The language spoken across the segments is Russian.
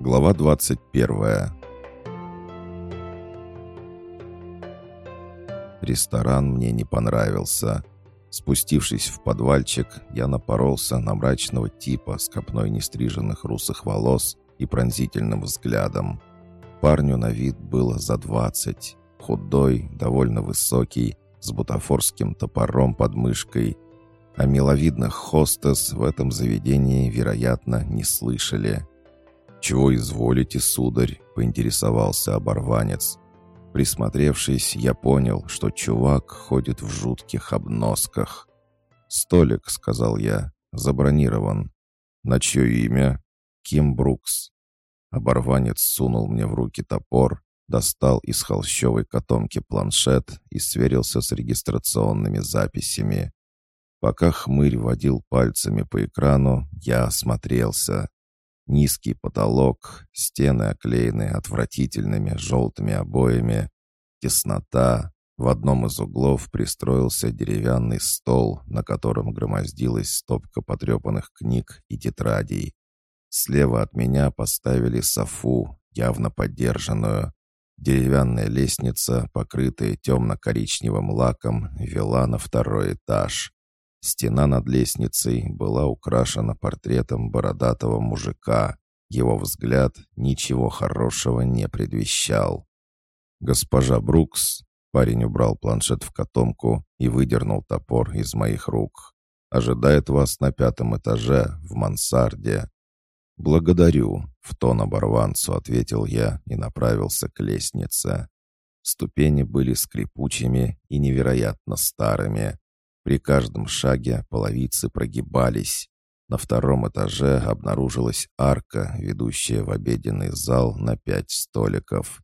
Глава 21 Ресторан мне не понравился. Спустившись в подвальчик, я напоролся на мрачного типа с копной нестриженных русых волос и пронзительным взглядом. Парню на вид было за двадцать. Худой, довольно высокий, с бутафорским топором под мышкой. О миловидных хостес в этом заведении, вероятно, не слышали. «Чего изволите, сударь?» — поинтересовался оборванец. Присмотревшись, я понял, что чувак ходит в жутких обносках. «Столик», — сказал я, — «забронирован». «На чье имя?» «Ким Брукс». Оборванец сунул мне в руки топор, достал из холщовой котомки планшет и сверился с регистрационными записями. Пока хмырь водил пальцами по экрану, я осмотрелся. Низкий потолок, стены оклеены отвратительными желтыми обоями. Теснота. В одном из углов пристроился деревянный стол, на котором громоздилась стопка потрепанных книг и тетрадей. Слева от меня поставили софу, явно подержанную. Деревянная лестница, покрытая темно-коричневым лаком, вела на второй этаж. Стена над лестницей была украшена портретом бородатого мужика. Его взгляд ничего хорошего не предвещал. «Госпожа Брукс», — парень убрал планшет в котомку и выдернул топор из моих рук, «ожидает вас на пятом этаже, в мансарде». «Благодарю», — в тон оборванцу ответил я и направился к лестнице. Ступени были скрипучими и невероятно старыми. При каждом шаге половицы прогибались. На втором этаже обнаружилась арка, ведущая в обеденный зал на пять столиков.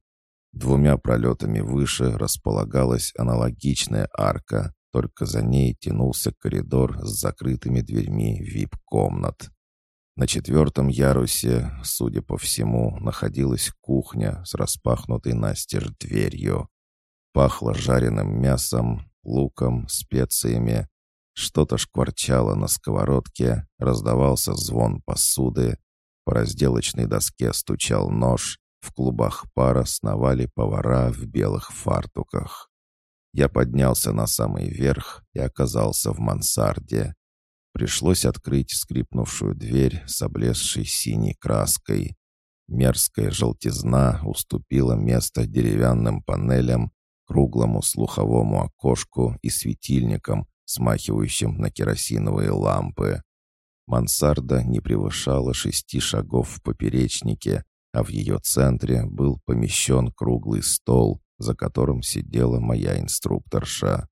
Двумя пролетами выше располагалась аналогичная арка, только за ней тянулся коридор с закрытыми дверьми вип-комнат. На четвертом ярусе, судя по всему, находилась кухня с распахнутой настежь дверью. Пахло жареным мясом, луком, специями. Что-то шкварчало на сковородке, раздавался звон посуды. По разделочной доске стучал нож, в клубах пара сновали повара в белых фартуках. Я поднялся на самый верх и оказался в мансарде. Пришлось открыть скрипнувшую дверь с облезшей синей краской. Мерзкая желтизна уступила место деревянным панелям, круглому слуховому окошку и светильникам, смахивающим на керосиновые лампы. Мансарда не превышала шести шагов в поперечнике, а в ее центре был помещен круглый стол, за которым сидела моя инструкторша.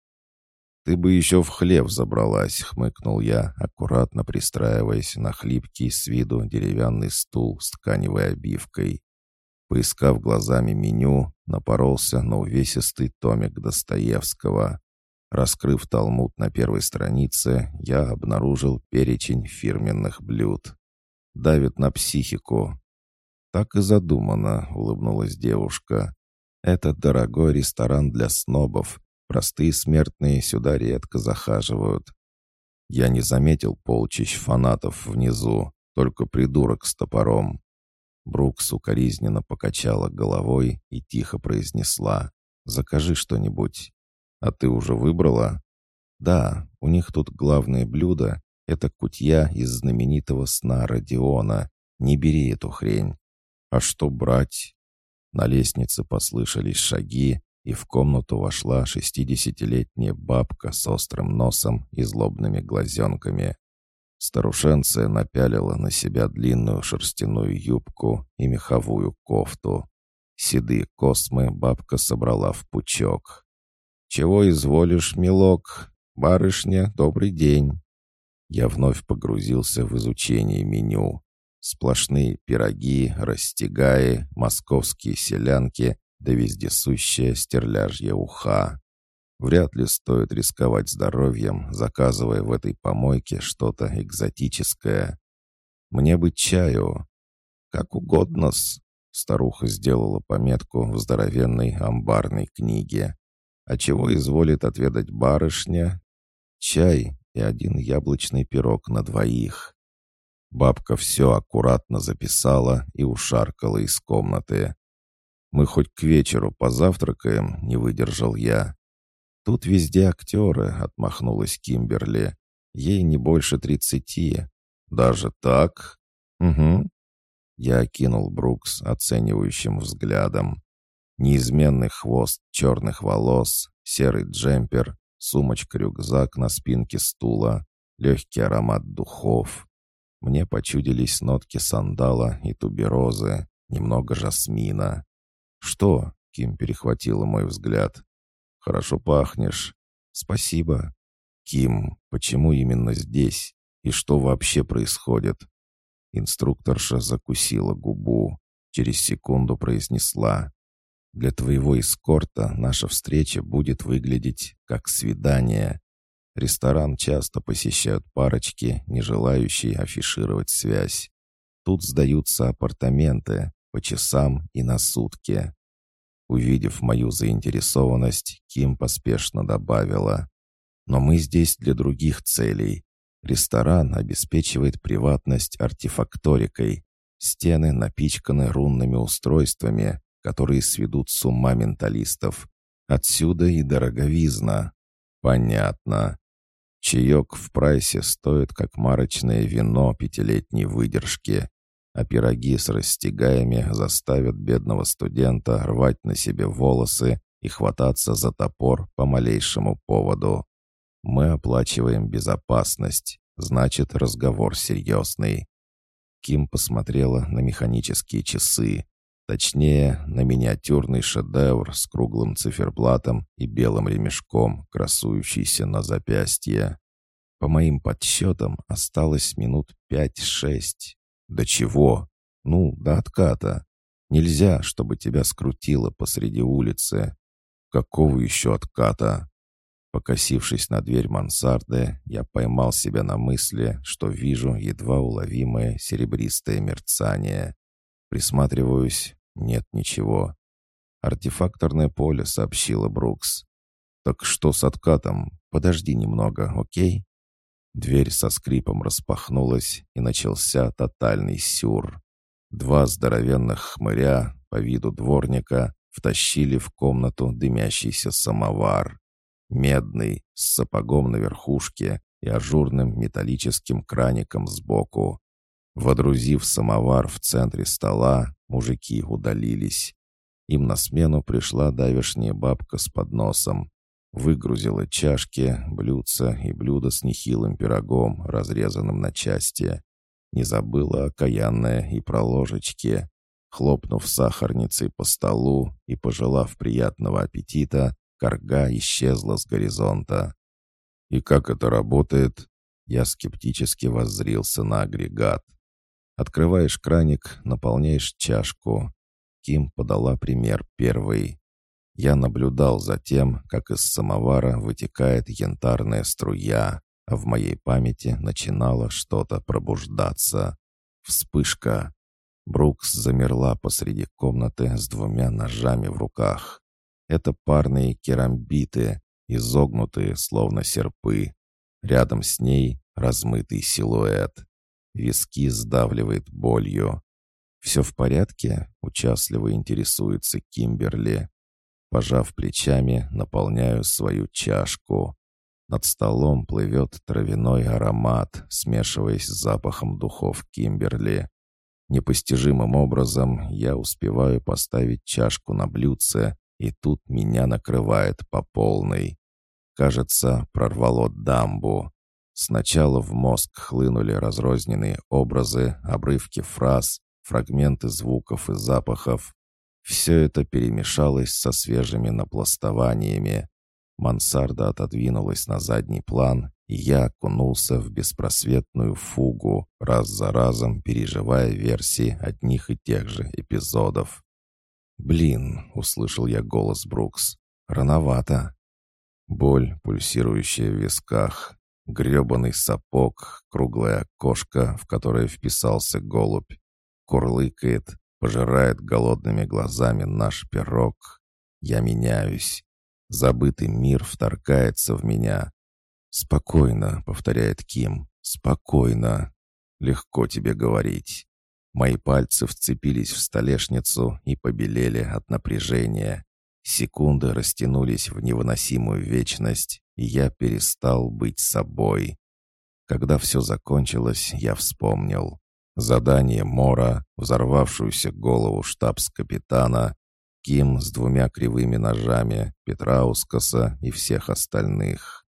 «Ты бы еще в хлев забралась», — хмыкнул я, аккуратно пристраиваясь на хлипкий с виду деревянный стул с тканевой обивкой. Поискав глазами меню, напоролся на увесистый томик Достоевского. Раскрыв талмуд на первой странице, я обнаружил перечень фирменных блюд. Давит на психику. «Так и задумано», — улыбнулась девушка. «Это дорогой ресторан для снобов. Простые смертные сюда редко захаживают. Я не заметил полчищ фанатов внизу, только придурок с топором. Брукс укоризненно покачала головой и тихо произнесла «Закажи что-нибудь». «А ты уже выбрала?» «Да, у них тут главное блюдо — это кутья из знаменитого сна Родиона. Не бери эту хрень». «А что брать?» На лестнице послышались шаги, и в комнату вошла шестидесятилетняя бабка с острым носом и злобными глазенками. Старушенция напялила на себя длинную шерстяную юбку и меховую кофту. Седые космы бабка собрала в пучок. «Чего изволишь, милок? Барышня, добрый день!» Я вновь погрузился в изучение меню. Сплошные пироги, растягаи, московские селянки да вездесущая стерляжья уха. Вряд ли стоит рисковать здоровьем, заказывая в этой помойке что-то экзотическое. Мне бы чаю. Как угодно-с. Старуха сделала пометку в здоровенной амбарной книге. А чего изволит отведать барышня? Чай и один яблочный пирог на двоих. Бабка все аккуратно записала и ушаркала из комнаты. «Мы хоть к вечеру позавтракаем», — не выдержал я. «Тут везде актеры», — отмахнулась Кимберли. «Ей не больше тридцати». «Даже так?» «Угу». Я окинул Брукс оценивающим взглядом. Неизменный хвост черных волос, серый джемпер, сумочка-рюкзак на спинке стула, легкий аромат духов. Мне почудились нотки сандала и туберозы, немного жасмина. «Что?» — Ким перехватила мой взгляд. «Хорошо пахнешь». «Спасибо». «Ким, почему именно здесь? И что вообще происходит?» Инструкторша закусила губу. Через секунду произнесла. «Для твоего эскорта наша встреча будет выглядеть как свидание. Ресторан часто посещают парочки, не желающие афишировать связь. Тут сдаются апартаменты по часам и на сутки. Увидев мою заинтересованность, Ким поспешно добавила. «Но мы здесь для других целей. Ресторан обеспечивает приватность артефакторикой. Стены напичканы рунными устройствами, которые сведут с ума менталистов. Отсюда и дороговизна». «Понятно. Чаек в прайсе стоит как марочное вино пятилетней выдержки, а пироги с растягаями заставят бедного студента рвать на себе волосы и хвататься за топор по малейшему поводу. Мы оплачиваем безопасность, значит, разговор серьезный. Ким посмотрела на механические часы, точнее, на миниатюрный шедевр с круглым циферблатом и белым ремешком, красующийся на запястье. По моим подсчетам, осталось минут пять-шесть. До чего? Ну, до отката. Нельзя, чтобы тебя скрутило посреди улицы. Какого еще отката? Покосившись на дверь мансарды, я поймал себя на мысли, что вижу едва уловимое серебристое мерцание. Присматриваюсь, нет ничего. Артефакторное поле, сообщила Брукс. Так что с откатом? Подожди немного, окей? Дверь со скрипом распахнулась, и начался тотальный сюр. Два здоровенных хмыря, по виду дворника, втащили в комнату дымящийся самовар. Медный, с сапогом на верхушке и ажурным металлическим краником сбоку. Водрузив самовар в центре стола, мужики удалились. Им на смену пришла давешняя бабка с подносом, Выгрузила чашки, блюдца и блюдо с нехилым пирогом, разрезанным на части. Не забыла окаянная и про ложечки. Хлопнув сахарницей по столу и пожелав приятного аппетита, корга исчезла с горизонта. «И как это работает?» Я скептически воззрился на агрегат. Открываешь краник, наполняешь чашку. Ким подала пример первый. Я наблюдал за тем, как из самовара вытекает янтарная струя, а в моей памяти начинало что-то пробуждаться. Вспышка. Брукс замерла посреди комнаты с двумя ножами в руках. Это парные керамбиты, изогнутые, словно серпы. Рядом с ней размытый силуэт. Виски сдавливает болью. «Все в порядке?» — участливо интересуется Кимберли. Пожав плечами, наполняю свою чашку. Над столом плывет травяной аромат, смешиваясь с запахом духов Кимберли. Непостижимым образом я успеваю поставить чашку на блюдце, и тут меня накрывает по полной. Кажется, прорвало дамбу. Сначала в мозг хлынули разрозненные образы, обрывки фраз, фрагменты звуков и запахов, все это перемешалось со свежими напластованиями. Мансарда отодвинулась на задний план, и я окунулся в беспросветную фугу, раз за разом переживая версии одних и тех же эпизодов. «Блин!» — услышал я голос Брукс. «Рановато!» Боль, пульсирующая в висках, гребаный сапог, круглое окошко, в которое вписался голубь, курлыкает, пожирает голодными глазами наш пирог. Я меняюсь. Забытый мир вторгается в меня. «Спокойно», — повторяет Ким, — «спокойно». Легко тебе говорить. Мои пальцы вцепились в столешницу и побелели от напряжения. Секунды растянулись в невыносимую вечность, и я перестал быть собой. Когда все закончилось, я вспомнил. Задание Мора, взорвавшуюся голову штабс-капитана, Ким с двумя кривыми ножами, Петраускаса и всех остальных.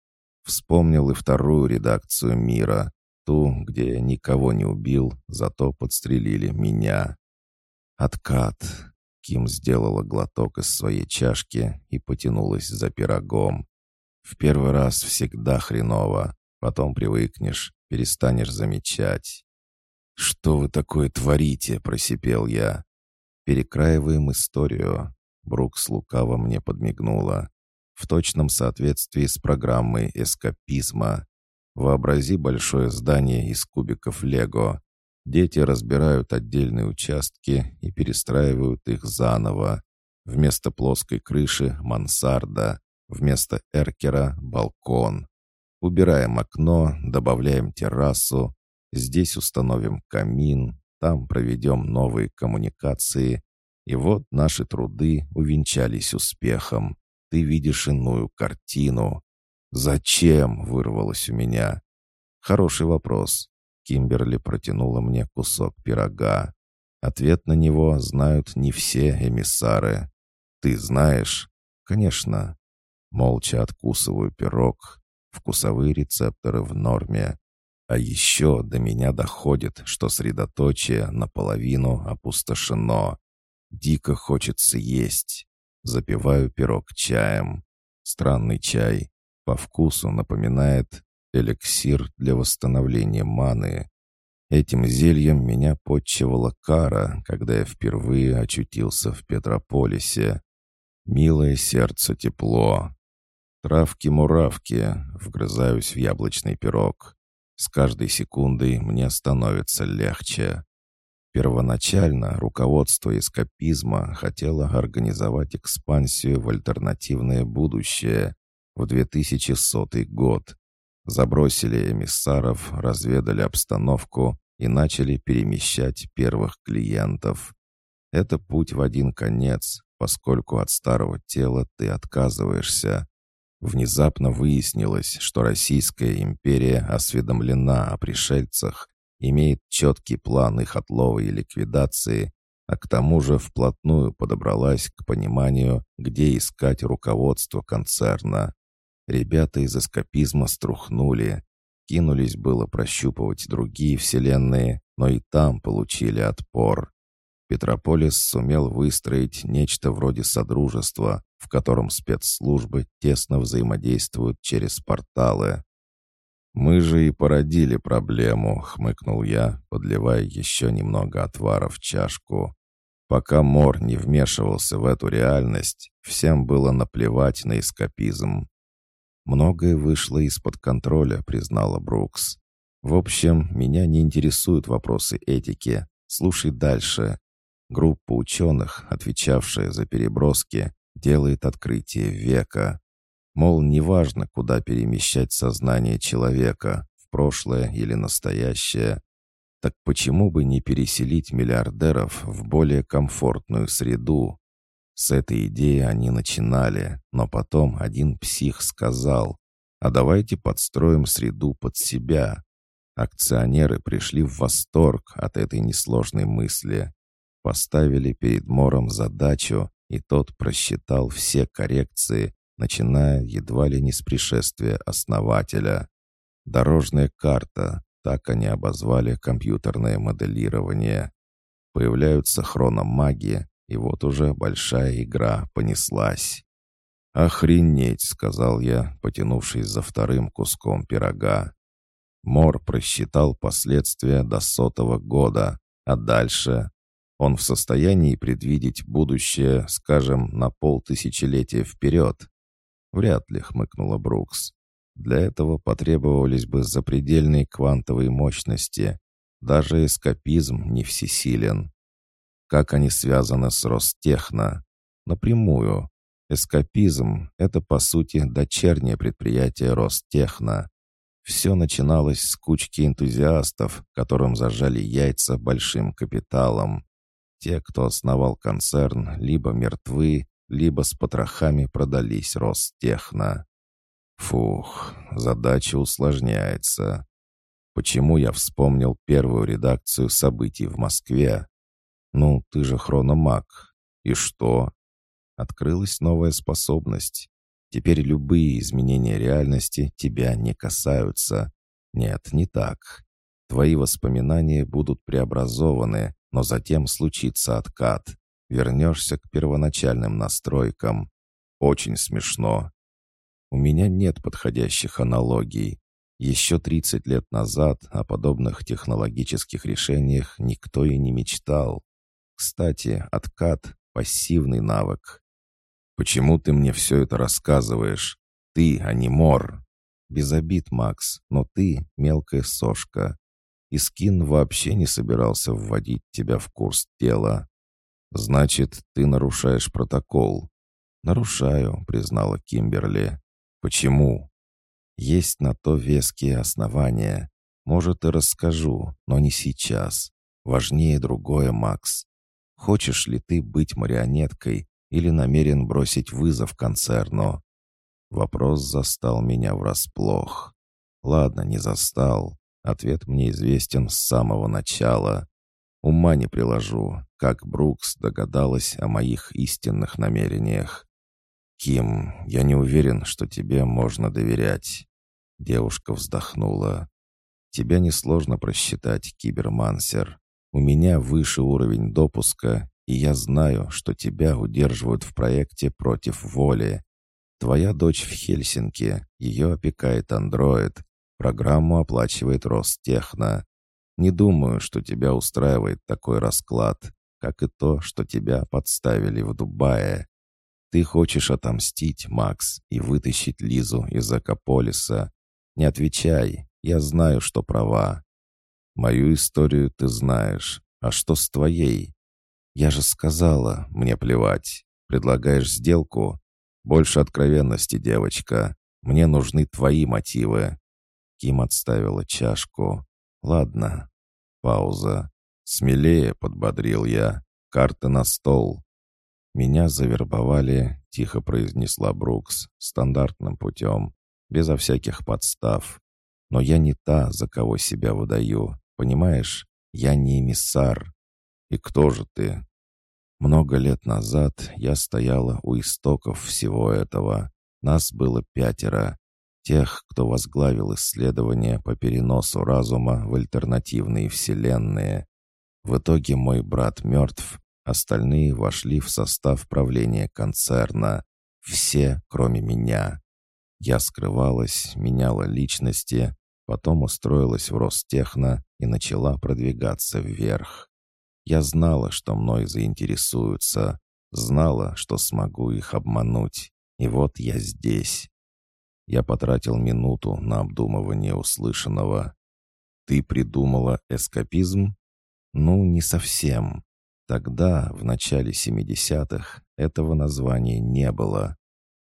Вспомнил и вторую редакцию «Мира», ту, где я никого не убил, зато подстрелили меня. Откат. Ким сделала глоток из своей чашки и потянулась за пирогом. В первый раз всегда хреново, потом привыкнешь, перестанешь замечать. «Что вы такое творите?» — просипел я. «Перекраиваем историю». Брукс лукаво мне подмигнула. В точном соответствии с программой эскапизма. Вообрази большое здание из кубиков Лего. Дети разбирают отдельные участки и перестраивают их заново. Вместо плоской крыши — мансарда, вместо эркера — балкон. Убираем окно, добавляем террасу, Здесь установим камин, там проведем новые коммуникации. И вот наши труды увенчались успехом. Ты видишь иную картину. «Зачем?» — вырвалось у меня. «Хороший вопрос». Кимберли протянула мне кусок пирога. Ответ на него знают не все эмиссары. «Ты знаешь?» «Конечно». Молча откусываю пирог. Вкусовые рецепторы в норме. А еще до меня доходит, что средоточие наполовину опустошено. Дико хочется есть. Запиваю пирог чаем. Странный чай. По вкусу напоминает эликсир для восстановления маны. Этим зельем меня подчевала кара, когда я впервые очутился в Петрополисе. Милое сердце тепло. Травки-муравки, вгрызаюсь в яблочный пирог. С каждой секундой мне становится легче. Первоначально руководство эскапизма хотело организовать экспансию в альтернативное будущее в 2100 год. Забросили эмиссаров, разведали обстановку и начали перемещать первых клиентов. Это путь в один конец, поскольку от старого тела ты отказываешься. Внезапно выяснилось, что Российская империя осведомлена о пришельцах, имеет четкий план их отлова и ликвидации, а к тому же вплотную подобралась к пониманию, где искать руководство концерна. Ребята из эскапизма струхнули, кинулись было прощупывать другие вселенные, но и там получили отпор. Петрополис сумел выстроить нечто вроде содружества, в котором спецслужбы тесно взаимодействуют через порталы. «Мы же и породили проблему», — хмыкнул я, подливая еще немного отвара в чашку. Пока Мор не вмешивался в эту реальность, всем было наплевать на эскапизм. «Многое вышло из-под контроля», — признала Брукс. «В общем, меня не интересуют вопросы этики. Слушай дальше. Группа ученых, отвечавшая за переброски, делает открытие века. Мол, неважно, куда перемещать сознание человека, в прошлое или настоящее. Так почему бы не переселить миллиардеров в более комфортную среду? С этой идеи они начинали, но потом один псих сказал, а давайте подстроим среду под себя. Акционеры пришли в восторг от этой несложной мысли. Поставили перед Мором задачу и тот просчитал все коррекции, начиная едва ли не с пришествия основателя. Дорожная карта, так они обозвали компьютерное моделирование. Появляются хрономаги, и вот уже большая игра понеслась. «Охренеть!» — сказал я, потянувшись за вторым куском пирога. Мор просчитал последствия до сотого года, а дальше он в состоянии предвидеть будущее, скажем, на полтысячелетия вперед? Вряд ли, хмыкнула Брукс. Для этого потребовались бы запредельные квантовые мощности. Даже эскапизм не всесилен. Как они связаны с Ростехно? Напрямую. Эскапизм — это, по сути, дочернее предприятие Ростехно. Все начиналось с кучки энтузиастов, которым зажали яйца большим капиталом. Те, кто основал концерн, либо мертвы, либо с потрохами продались Ростехно. Фух, задача усложняется. Почему я вспомнил первую редакцию событий в Москве? Ну, ты же хрономаг. И что? Открылась новая способность. Теперь любые изменения реальности тебя не касаются. Нет, не так. Твои воспоминания будут преобразованы, но затем случится откат. Вернешься к первоначальным настройкам. Очень смешно. У меня нет подходящих аналогий. Еще 30 лет назад о подобных технологических решениях никто и не мечтал. Кстати, откат — пассивный навык. «Почему ты мне все это рассказываешь? Ты, а не Мор!» «Без обид, Макс, но ты — мелкая сошка. И Скин вообще не собирался вводить тебя в курс дела. Значит, ты нарушаешь протокол». «Нарушаю», — признала Кимберли. «Почему?» «Есть на то веские основания. Может, и расскажу, но не сейчас. Важнее другое, Макс. Хочешь ли ты быть марионеткой или намерен бросить вызов концерну? Вопрос застал меня врасплох. Ладно, не застал. Ответ мне известен с самого начала. Ума не приложу, как Брукс догадалась о моих истинных намерениях. «Ким, я не уверен, что тебе можно доверять». Девушка вздохнула. «Тебя несложно просчитать, кибермансер. У меня выше уровень допуска, и я знаю, что тебя удерживают в проекте против воли. Твоя дочь в Хельсинки, ее опекает андроид, программу оплачивает Ростехно. Не думаю, что тебя устраивает такой расклад, как и то, что тебя подставили в Дубае. Ты хочешь отомстить, Макс, и вытащить Лизу из Акополиса. Не отвечай, я знаю, что права. Мою историю ты знаешь, а что с твоей? «Я же сказала, мне плевать. Предлагаешь сделку? Больше откровенности, девочка. Мне нужны твои мотивы». Ким отставила чашку. «Ладно». Пауза. «Смелее», — подбодрил я. «Карты на стол». «Меня завербовали», — тихо произнесла Брукс, стандартным путем, безо всяких подстав. «Но я не та, за кого себя выдаю, понимаешь? Я не эмиссар». «И кто же ты?» Много лет назад я стояла у истоков всего этого. Нас было пятеро. Тех, кто возглавил исследования по переносу разума в альтернативные вселенные. В итоге мой брат мертв, остальные вошли в состав правления концерна. Все, кроме меня. Я скрывалась, меняла личности, потом устроилась в Ростехно и начала продвигаться вверх. Я знала, что мной заинтересуются, знала, что смогу их обмануть. И вот я здесь. Я потратил минуту на обдумывание услышанного. «Ты придумала эскапизм?» «Ну, не совсем. Тогда, в начале 70-х, этого названия не было.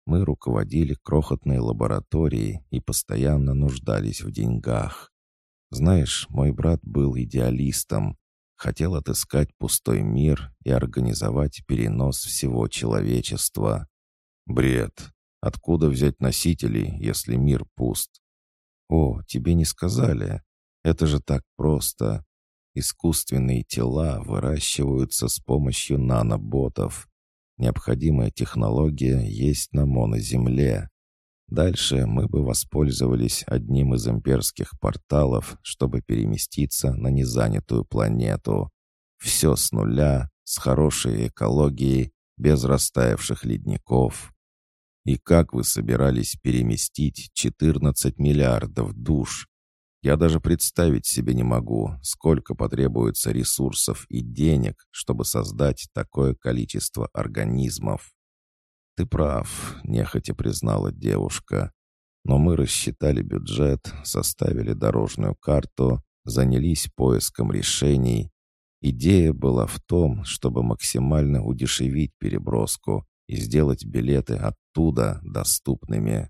Мы руководили крохотной лабораторией и постоянно нуждались в деньгах. Знаешь, мой брат был идеалистом, хотел отыскать пустой мир и организовать перенос всего человечества. Бред. Откуда взять носителей, если мир пуст? О, тебе не сказали. Это же так просто. Искусственные тела выращиваются с помощью наноботов. Необходимая технология есть на моноземле. Дальше мы бы воспользовались одним из имперских порталов, чтобы переместиться на незанятую планету. Все с нуля, с хорошей экологией, без растаявших ледников. И как вы собирались переместить 14 миллиардов душ? Я даже представить себе не могу, сколько потребуется ресурсов и денег, чтобы создать такое количество организмов. «Ты прав», — нехотя признала девушка. «Но мы рассчитали бюджет, составили дорожную карту, занялись поиском решений. Идея была в том, чтобы максимально удешевить переброску и сделать билеты оттуда доступными.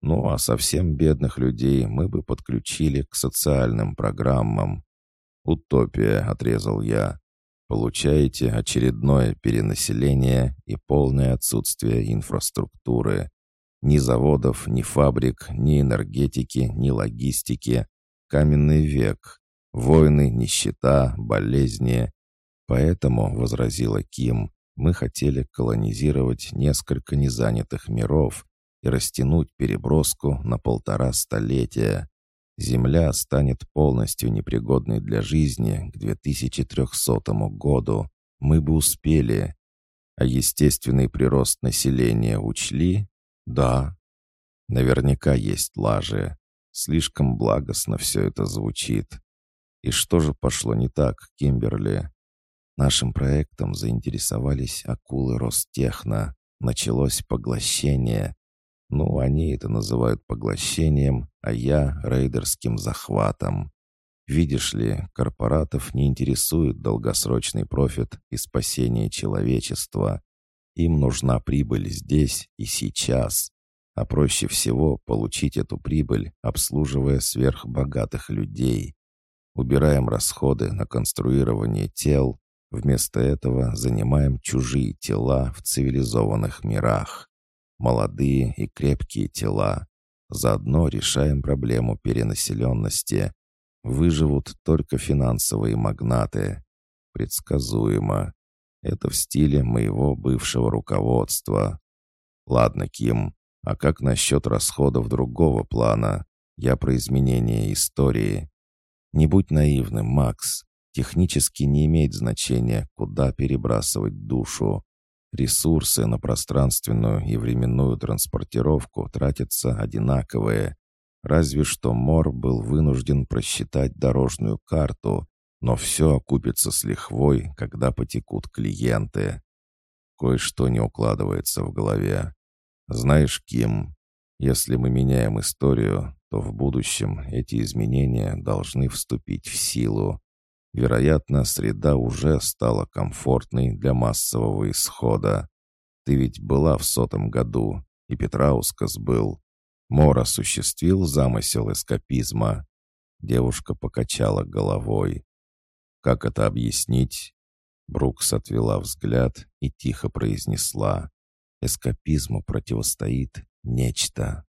Ну а совсем бедных людей мы бы подключили к социальным программам. «Утопия», — отрезал я. «Получаете очередное перенаселение и полное отсутствие инфраструктуры. Ни заводов, ни фабрик, ни энергетики, ни логистики. Каменный век. Войны, нищета, болезни. Поэтому, — возразила Ким, — мы хотели колонизировать несколько незанятых миров и растянуть переброску на полтора столетия. Земля станет полностью непригодной для жизни к 2300 году. Мы бы успели. А естественный прирост населения учли? Да. Наверняка есть лажи. Слишком благостно все это звучит. И что же пошло не так, Кимберли? Нашим проектом заинтересовались акулы Ростехно. Началось поглощение. Ну, они это называют поглощением, а я — рейдерским захватом. Видишь ли, корпоратов не интересует долгосрочный профит и спасение человечества. Им нужна прибыль здесь и сейчас. А проще всего получить эту прибыль, обслуживая сверхбогатых людей. Убираем расходы на конструирование тел, вместо этого занимаем чужие тела в цивилизованных мирах молодые и крепкие тела. Заодно решаем проблему перенаселенности. Выживут только финансовые магнаты. Предсказуемо. Это в стиле моего бывшего руководства. Ладно, Ким, а как насчет расходов другого плана? Я про изменение истории. Не будь наивным, Макс. Технически не имеет значения, куда перебрасывать душу. Ресурсы на пространственную и временную транспортировку тратятся одинаковые. Разве что Мор был вынужден просчитать дорожную карту, но все окупится с лихвой, когда потекут клиенты. Кое-что не укладывается в голове. Знаешь, Ким, если мы меняем историю, то в будущем эти изменения должны вступить в силу. Вероятно, среда уже стала комфортной для массового исхода. Ты ведь была в сотом году, и Петраускас был. Мор осуществил замысел эскапизма. Девушка покачала головой. «Как это объяснить?» Брукс отвела взгляд и тихо произнесла. «Эскапизму противостоит нечто».